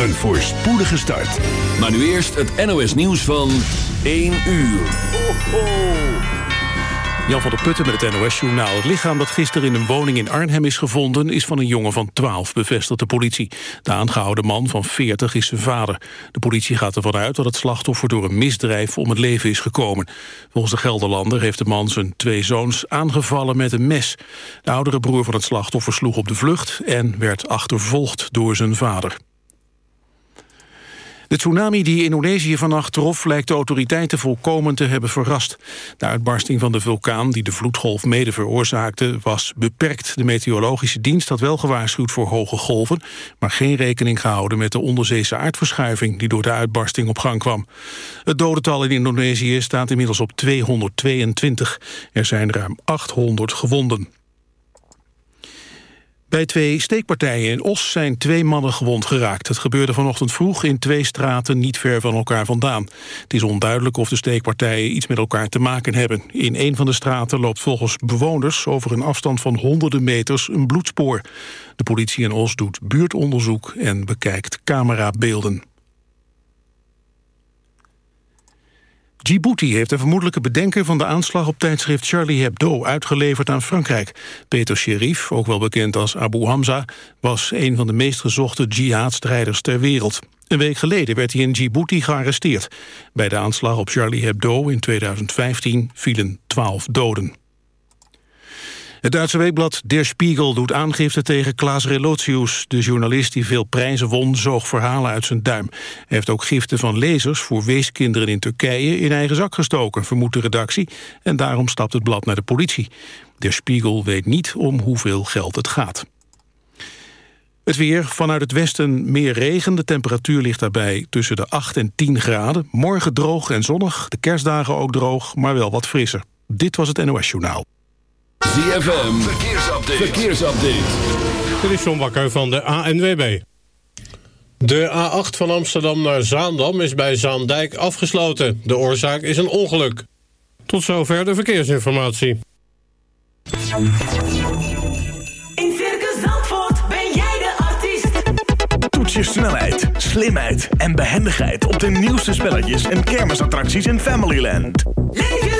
een voorspoedige start. Maar nu eerst het NOS nieuws van 1 uur. Ho, ho. Jan van der Putten met het NOS-journaal. Het lichaam dat gisteren in een woning in Arnhem is gevonden... is van een jongen van 12, bevestigt de politie. De aangehouden man van 40 is zijn vader. De politie gaat ervan uit dat het slachtoffer door een misdrijf... om het leven is gekomen. Volgens de Gelderlander heeft de man zijn twee zoons aangevallen met een mes. De oudere broer van het slachtoffer sloeg op de vlucht... en werd achtervolgd door zijn vader. De tsunami die Indonesië vannacht trof lijkt de autoriteiten volkomen te hebben verrast. De uitbarsting van de vulkaan die de vloedgolf mede veroorzaakte was beperkt. De meteorologische dienst had wel gewaarschuwd voor hoge golven, maar geen rekening gehouden met de onderzeese aardverschuiving die door de uitbarsting op gang kwam. Het dodental in Indonesië staat inmiddels op 222. Er zijn ruim 800 gewonden. Bij twee steekpartijen in Os zijn twee mannen gewond geraakt. Het gebeurde vanochtend vroeg in twee straten niet ver van elkaar vandaan. Het is onduidelijk of de steekpartijen iets met elkaar te maken hebben. In een van de straten loopt volgens bewoners over een afstand van honderden meters een bloedspoor. De politie in Os doet buurtonderzoek en bekijkt camerabeelden. Djibouti heeft de vermoedelijke bedenker van de aanslag op tijdschrift Charlie Hebdo uitgeleverd aan Frankrijk. Peter Sherif, ook wel bekend als Abu Hamza, was een van de meest gezochte jihadstrijders ter wereld. Een week geleden werd hij in Djibouti gearresteerd. Bij de aanslag op Charlie Hebdo in 2015 vielen twaalf doden. Het Duitse weekblad Der Spiegel doet aangifte tegen Klaas Relotius. De journalist die veel prijzen won, zoog verhalen uit zijn duim. Hij heeft ook giften van lezers voor weeskinderen in Turkije... in eigen zak gestoken, vermoedt de redactie. En daarom stapt het blad naar de politie. Der Spiegel weet niet om hoeveel geld het gaat. Het weer, vanuit het westen meer regen. De temperatuur ligt daarbij tussen de 8 en 10 graden. Morgen droog en zonnig, de kerstdagen ook droog, maar wel wat frisser. Dit was het NOS Journaal. ZFM, verkeersupdate. verkeersupdate. Dit is John Bakker van de ANWB. De A8 van Amsterdam naar Zaandam is bij Zaandijk afgesloten. De oorzaak is een ongeluk. Tot zover de verkeersinformatie. In Circus Zandvoort ben jij de artiest. Toets je snelheid, slimheid en behendigheid op de nieuwste spelletjes en kermisattracties in Familyland. Leef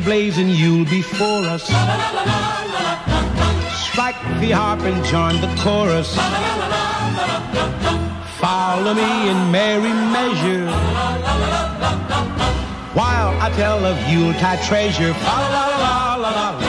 See you'll be for us. Strike the harp and join the chorus. Follow me in merry measure. While I tell of Yuletide treasure. La la la la la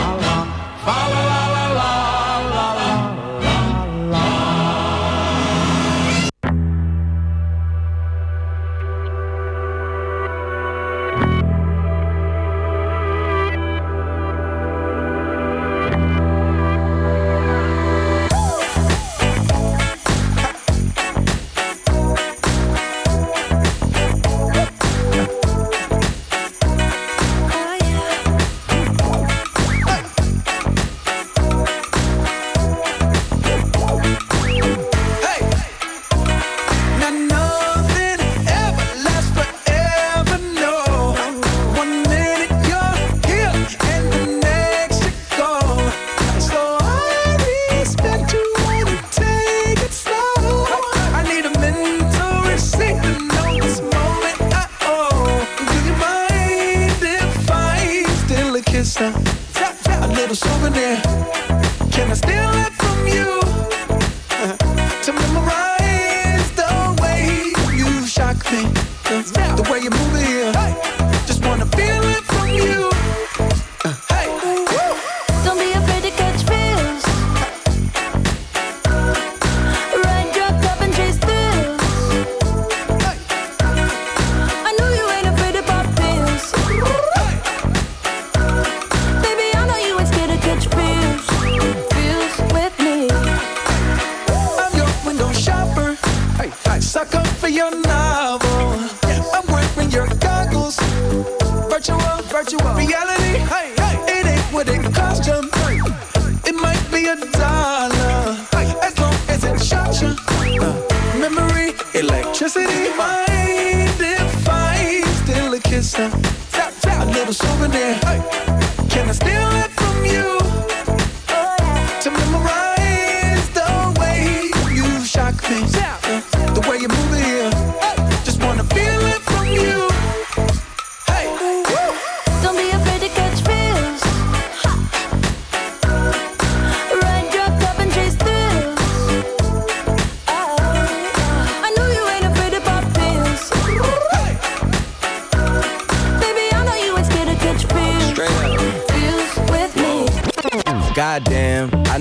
Virtual, virtual reality. Hey, hey, it ain't what it cost you. It might be a dollar, as long as it shot you. Uh, memory, electricity.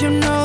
You know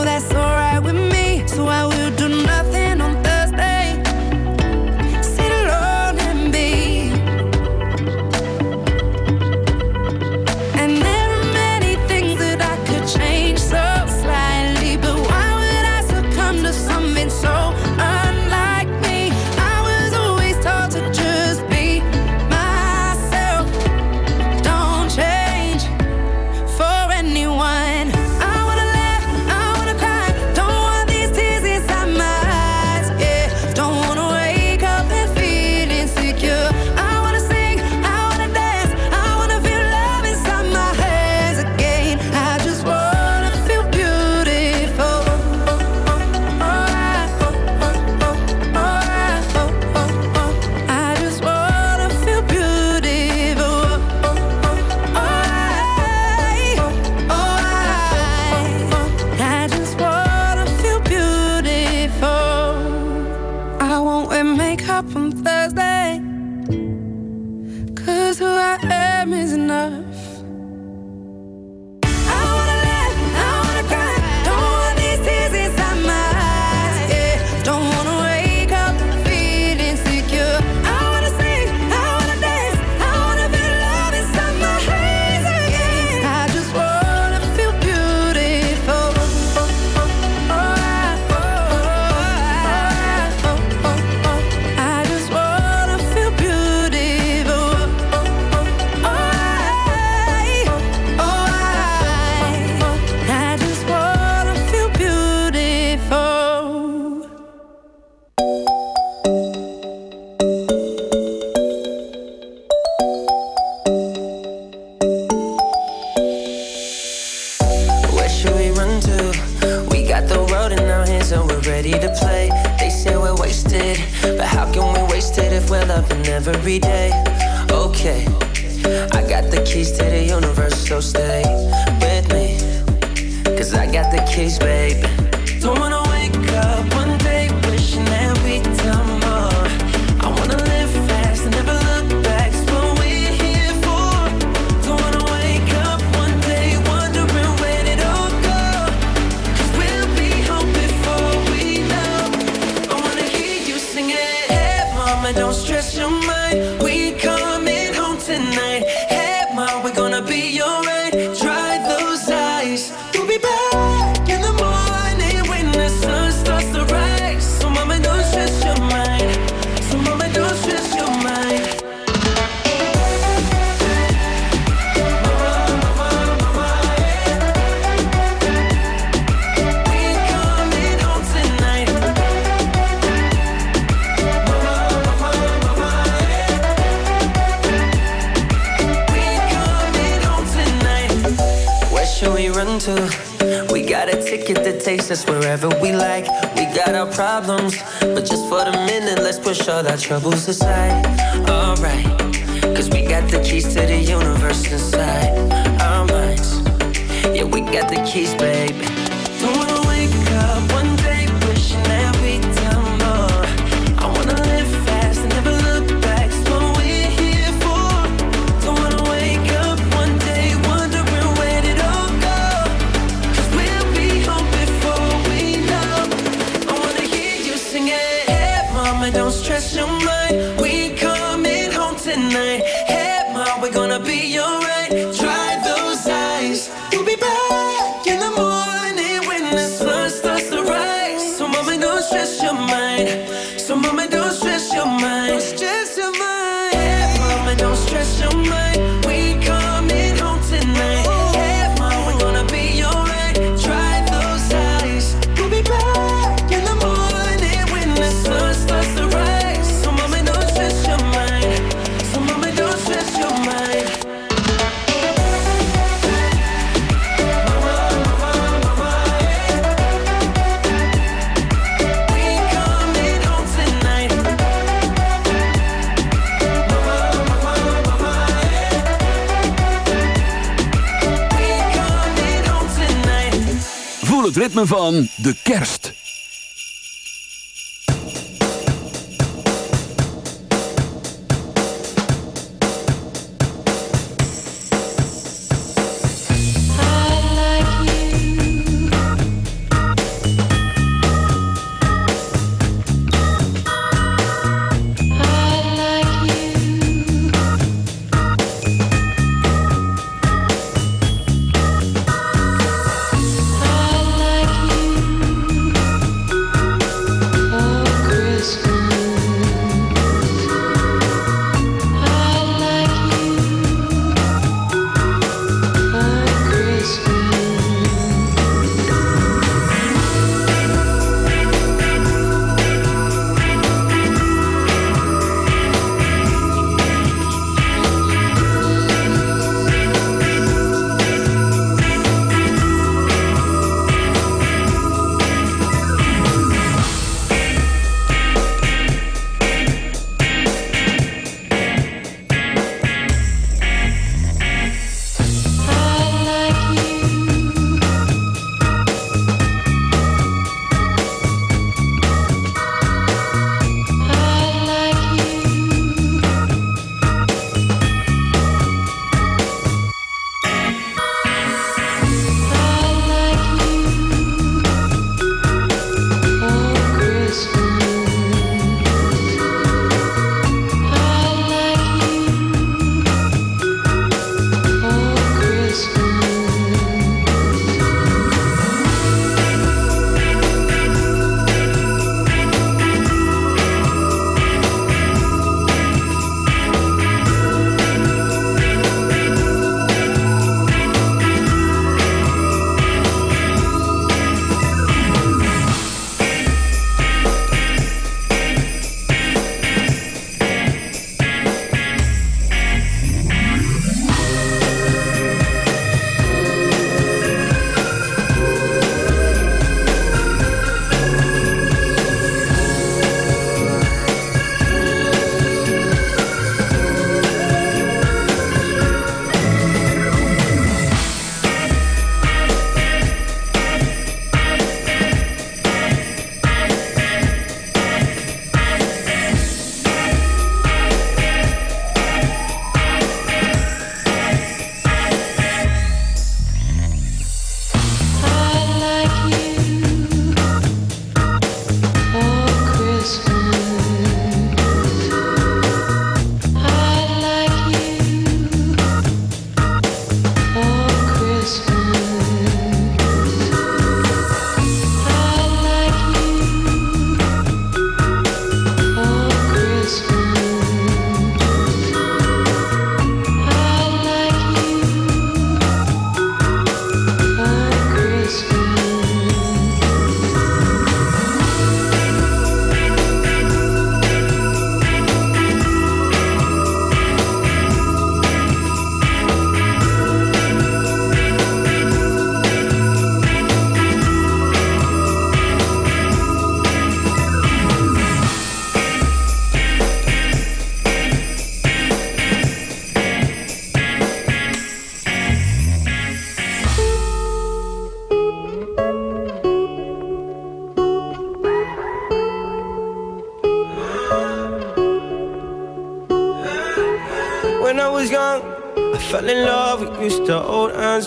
ritme van de kerst.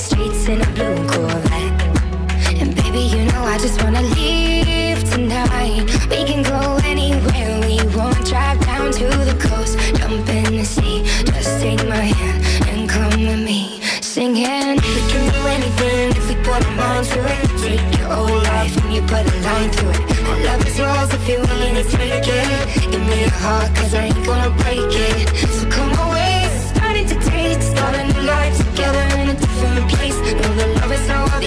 streets in a blue Corvette. And baby, you know I just wanna leave tonight. We can go anywhere we want. Drive down to the coast, jump in the sea. Just take my hand and come with me. Singing, we can do anything if we put our mind to it. Take your whole life and you put a line through it. My love is yours if you're willing to take it. Give me your heart, cause I ain't gonna break it. So come away, starting to taste, starting a life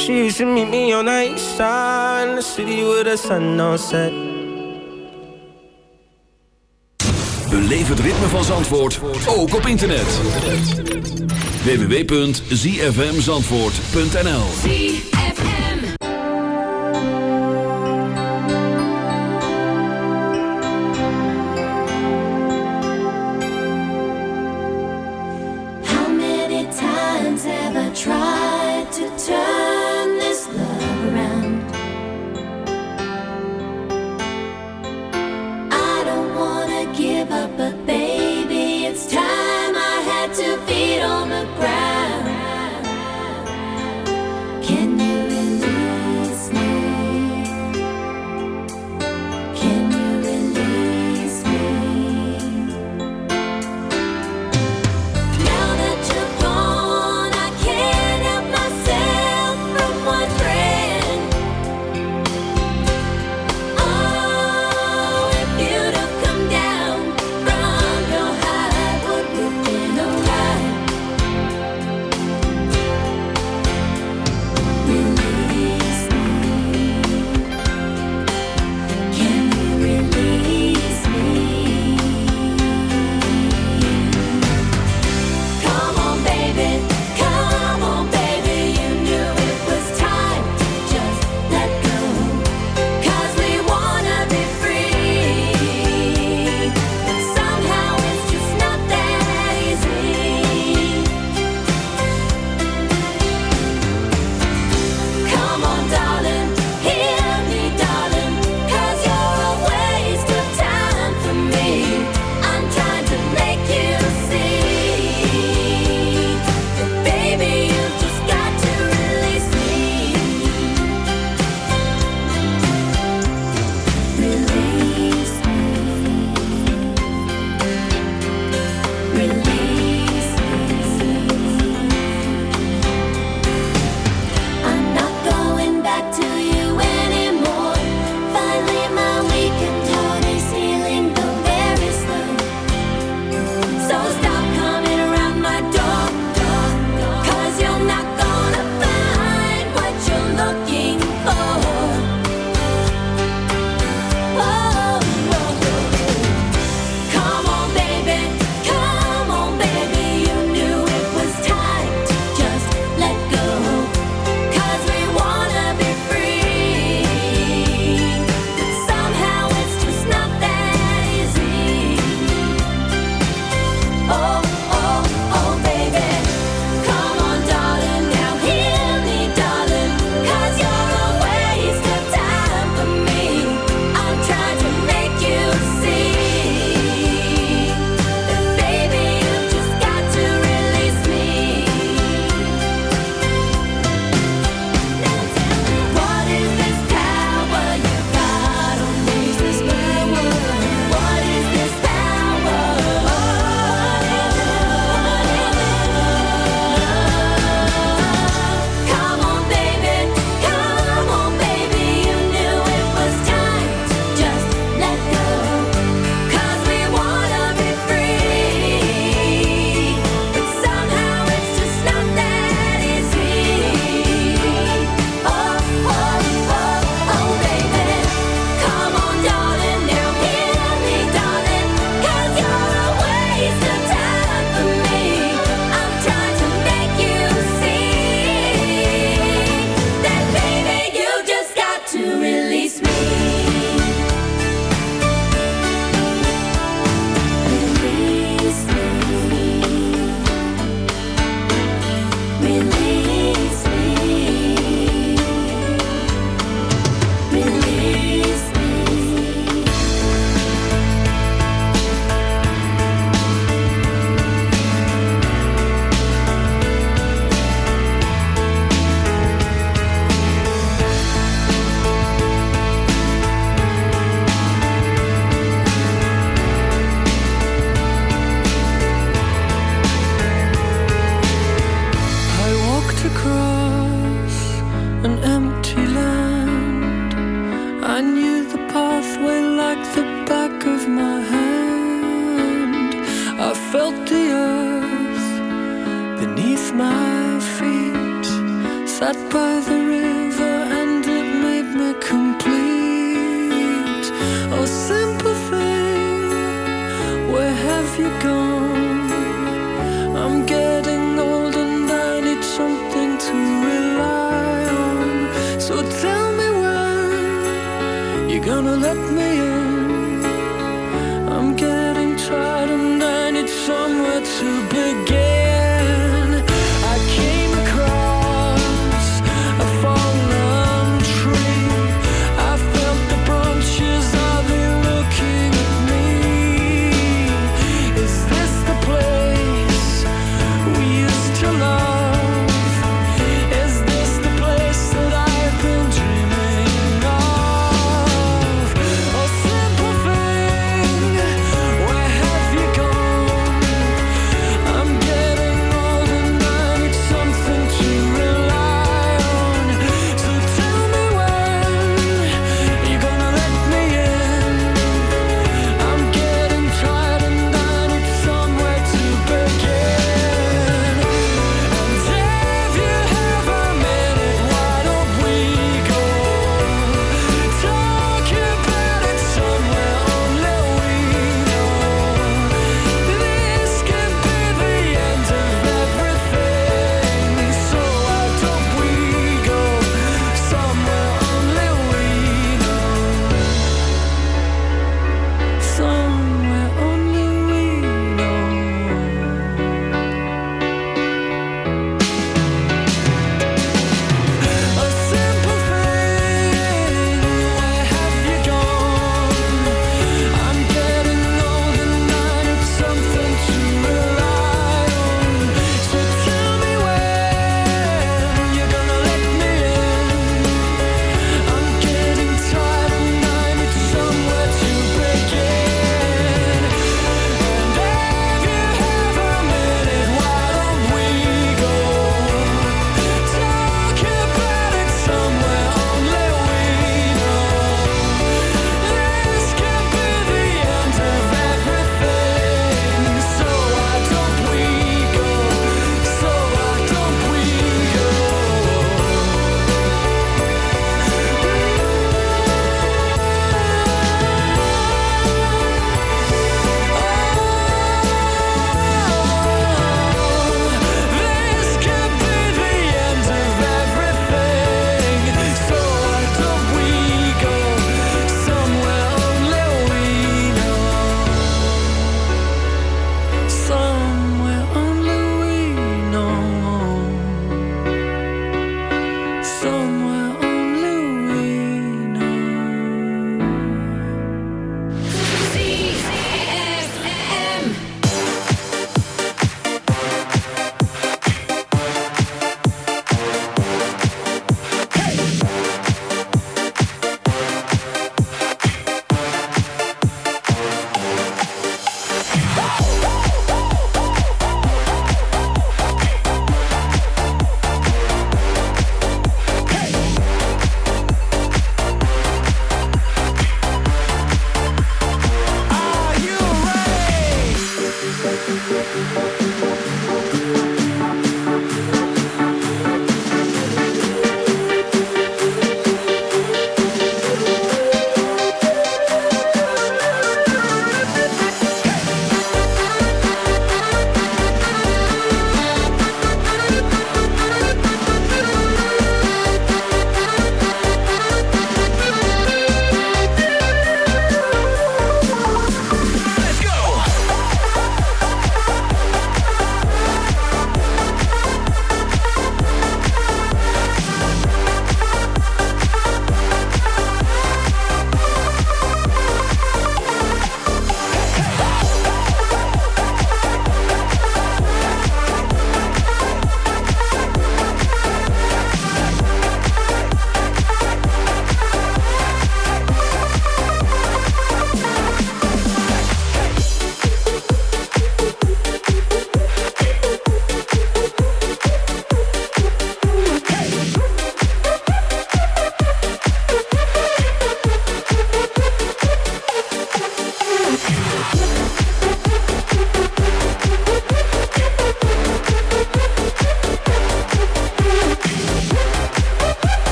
She used to meet me on the east side in the city with the sun on set. Beleef het ritme van Zandvoort, ook op internet. www.zfmzandvoort.nl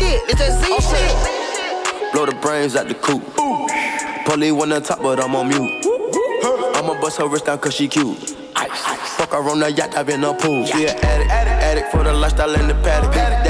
Shit, it's that Z shit. Blow the brains out the coop. Polly one on top, but I'm on mute. I'ma bust her wrist down cause she cute. Fuck her on the yacht, I've been a pool. She an addict, addict for the lifestyle and the paddock.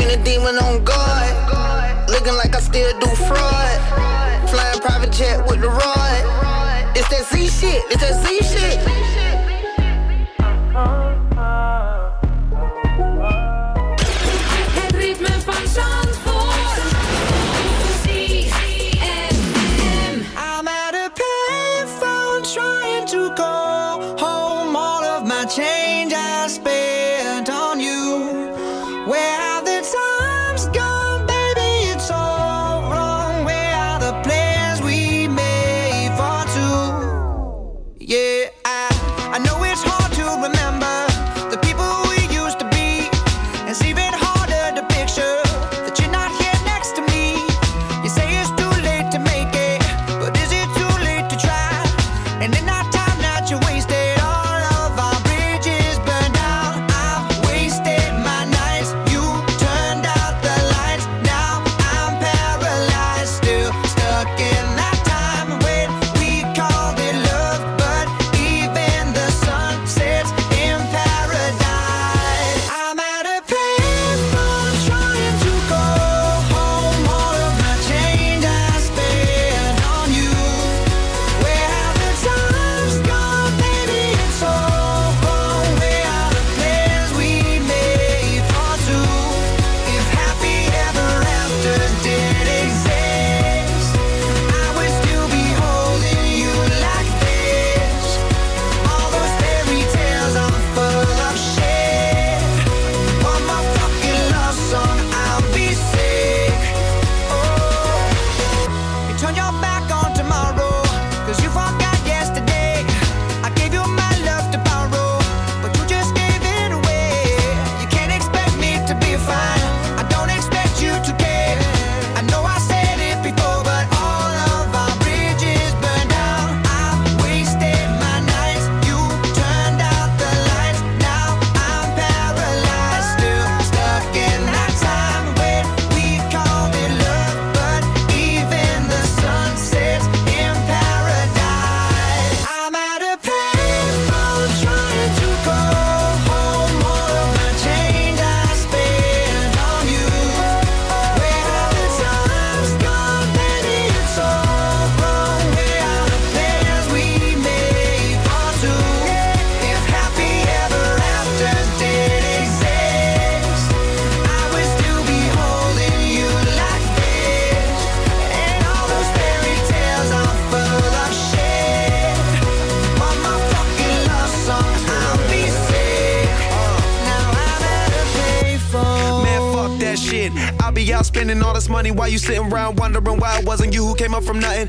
In a demon on guard. Looking like I still do fraud. Flying private jet with the rod. It's that Z shit, it's that Z shit. Sitting around wondering why it wasn't you who came up from nothing.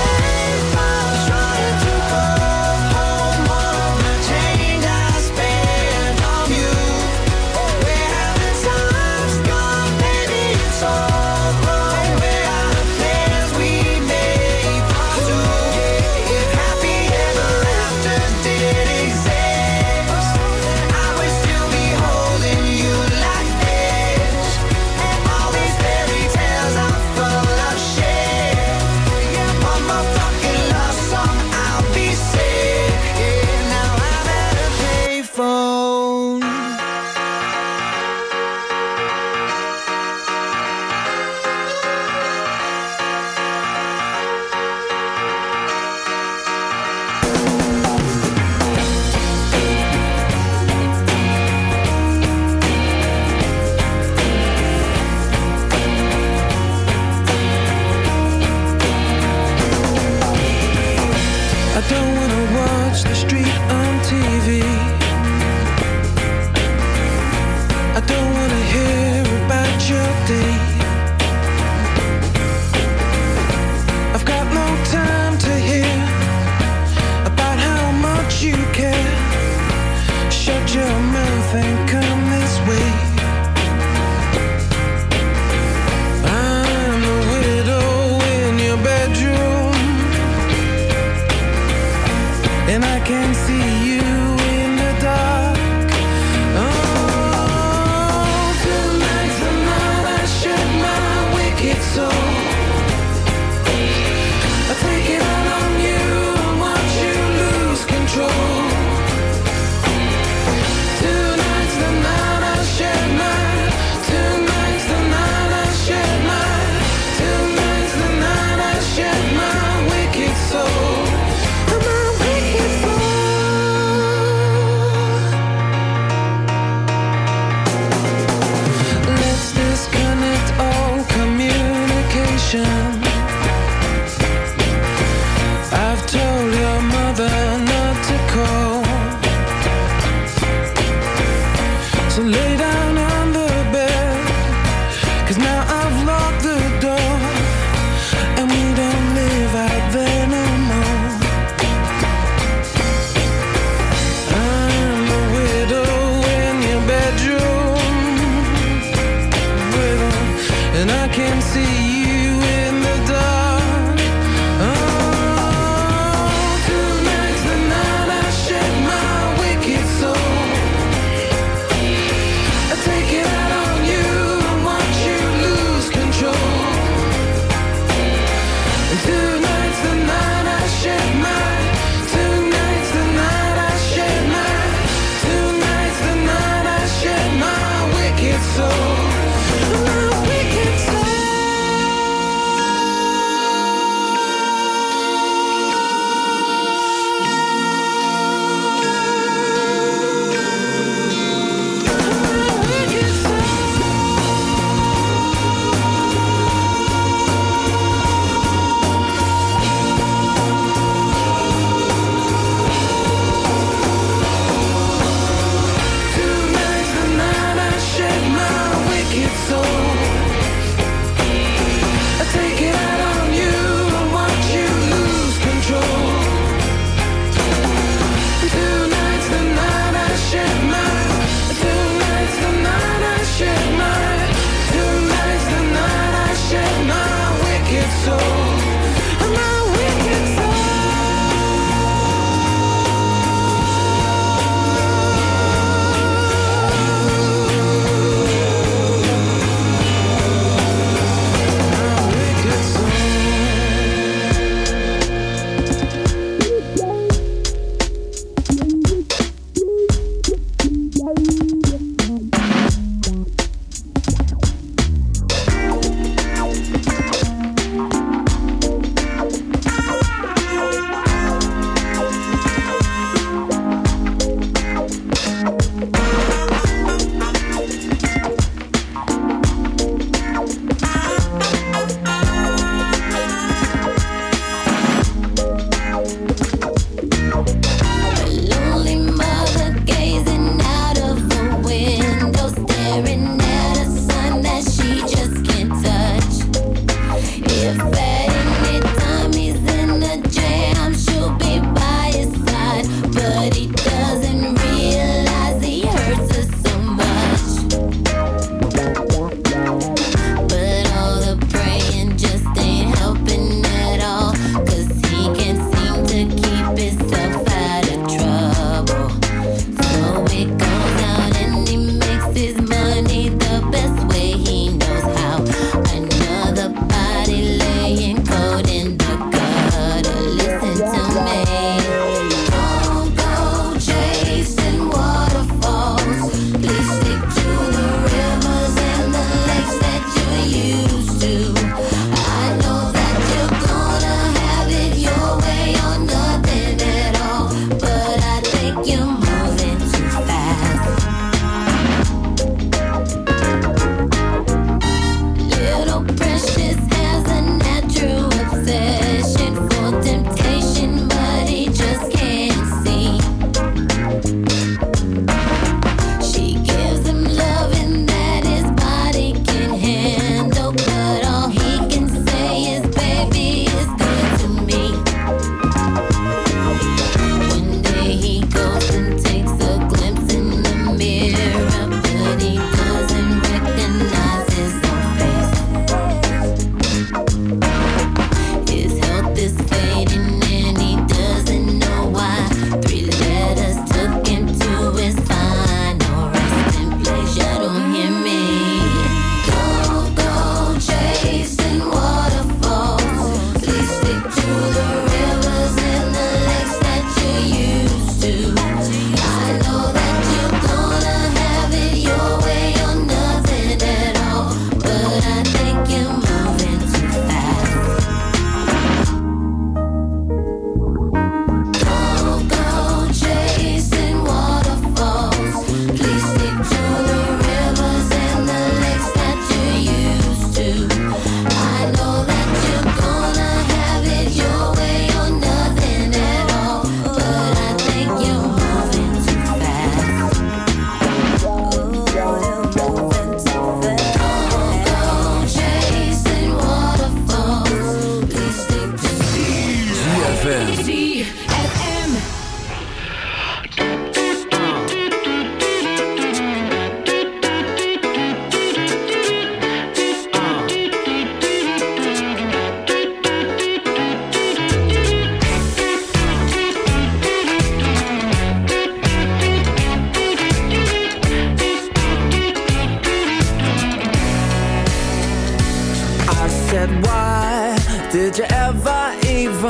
So lay down